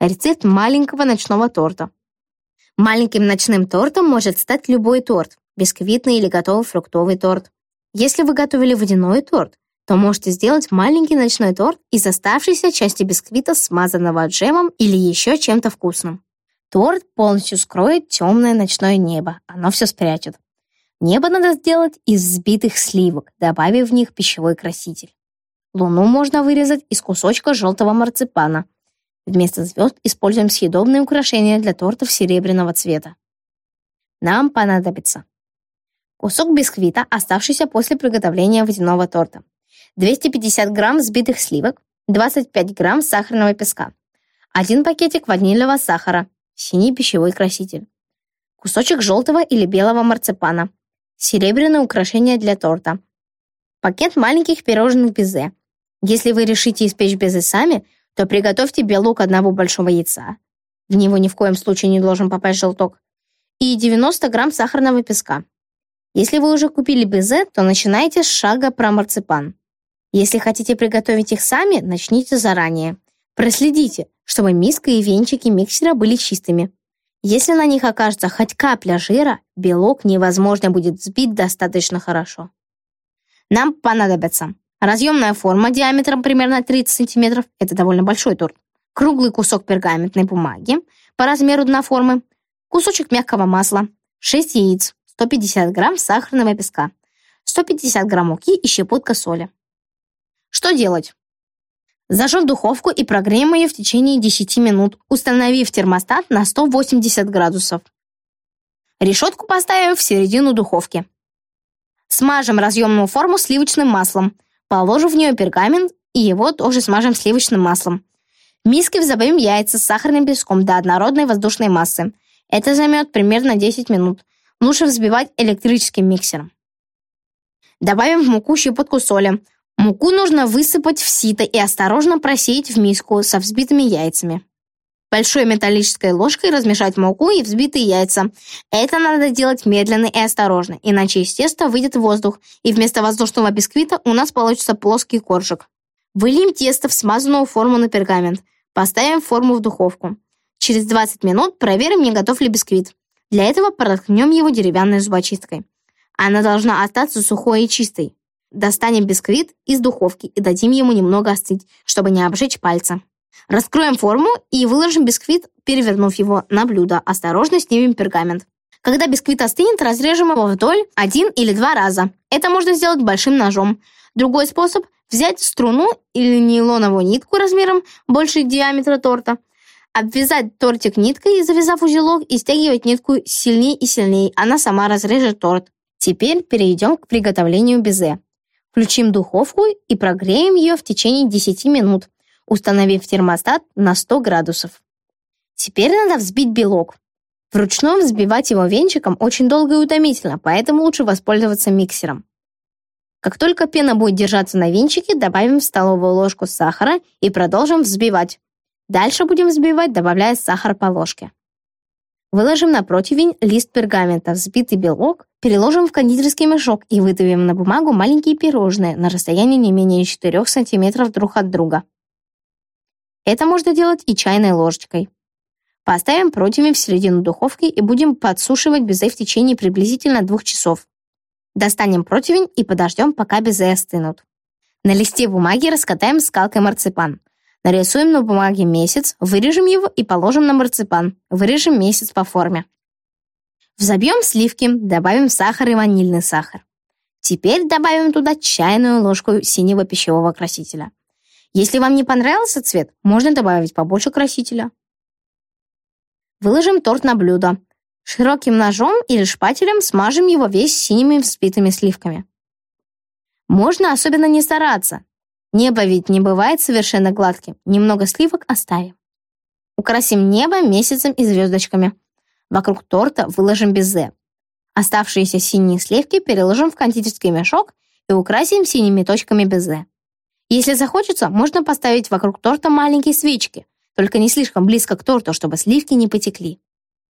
Рецепт маленького ночного торта. Маленьким ночным тортом может стать любой торт, бисквитный или готовый фруктовый торт. Если вы готовили водяной торт, то можете сделать маленький ночной торт из оставшейся части бисквита, смазанного джемом или еще чем-то вкусным. Торт полностью скроет темное ночное небо, оно все спрячет. Небо надо сделать из взбитых сливок, добавив в них пищевой краситель. Луну можно вырезать из кусочка желтого марципана – Вместо звезд используем съедобные украшения для тортов серебряного цвета. Нам понадобится кусок бисквита, оставшийся после приготовления водяного торта, 250 грамм взбитых сливок, 25 грамм сахарного песка, один пакетик ванильного сахара, синий пищевой краситель, кусочек желтого или белого марципана, серебряное украшение для торта, пакет маленьких пирожных безе. Если вы решите испечь безе сами – то приготовьте белок одного большого яйца. В него ни в коем случае не должен попасть желток. И 90 грамм сахарного песка. Если вы уже купили безе, то начинайте с шага про марципан. Если хотите приготовить их сами, начните заранее. Проследите, чтобы миска и венчики миксера были чистыми. Если на них окажется хоть капля жира, белок невозможно будет взбить достаточно хорошо. Нам понадобится Разъемная форма диаметром примерно 30 см – это довольно большой торт. Круглый кусок пергаментной бумаги по размеру дна формы, кусочек мягкого масла, 6 яиц, 150 грамм сахарного песка, 150 грамм муки и щепотка соли. Что делать? Зажжем духовку и прогреем ее в течение 10 минут, установив термостат на 180 градусов. Решетку поставим в середину духовки. Смажем разъемную форму сливочным маслом – Положим в нее пергамент и его тоже смажем сливочным маслом. В миске взобьем яйца с сахарным песком до однородной воздушной массы. Это займет примерно 10 минут. Лучше взбивать электрическим миксером. Добавим в муку щепотку соли. Муку нужно высыпать в сито и осторожно просеять в миску со взбитыми яйцами. Большой металлической ложкой размешать муку и взбитые яйца. Это надо делать медленно и осторожно, иначе из теста выйдет воздух, и вместо воздушного бисквита у нас получится плоский коржик. Выльем тесто в смазанную форму на пергамент. Поставим форму в духовку. Через 20 минут проверим, не готов ли бисквит. Для этого проткнем его деревянной зубочисткой. Она должна остаться сухой и чистой. Достанем бисквит из духовки и дадим ему немного остыть, чтобы не обжечь пальцы. Раскроем форму и выложим бисквит, перевернув его на блюдо. Осторожно снимем пергамент. Когда бисквит остынет, разрежем его вдоль один или два раза. Это можно сделать большим ножом. Другой способ – взять струну или нейлоновую нитку размером больше диаметра торта, обвязать тортик ниткой, завязав узелок, и стягивать нитку сильнее и сильнее. Она сама разрежет торт. Теперь перейдем к приготовлению безе. Включим духовку и прогреем ее в течение 10 минут установив термостат на 100 градусов. Теперь надо взбить белок. Вручную взбивать его венчиком очень долго и утомительно, поэтому лучше воспользоваться миксером. Как только пена будет держаться на венчике, добавим в столовую ложку сахара и продолжим взбивать. Дальше будем взбивать, добавляя сахар по ложке. Выложим на противень лист пергамента, взбитый белок, переложим в кондитерский мешок и выдавим на бумагу маленькие пирожные на расстоянии не менее 4 см друг от друга. Это можно делать и чайной ложечкой. Поставим противень в середину духовки и будем подсушивать безе в течение приблизительно двух часов. Достанем противень и подождем, пока безе остынут. На листе бумаги раскатаем скалкой марципан. Нарисуем на бумаге месяц, вырежем его и положим на марципан. Вырежем месяц по форме. Взобьем сливки, добавим сахар и ванильный сахар. Теперь добавим туда чайную ложку синего пищевого красителя. Если вам не понравился цвет, можно добавить побольше красителя. Выложим торт на блюдо. Широким ножом или шпателем смажем его весь синими взбитыми сливками. Можно особенно не стараться. Небо ведь не бывает совершенно гладким. Немного сливок оставим. Украсим небо месяцем и звездочками. Вокруг торта выложим безе. Оставшиеся синие сливки переложим в кондитерский мешок и украсим синими точками безе. Если захочется, можно поставить вокруг торта маленькие свечки, только не слишком близко к торту, чтобы сливки не потекли.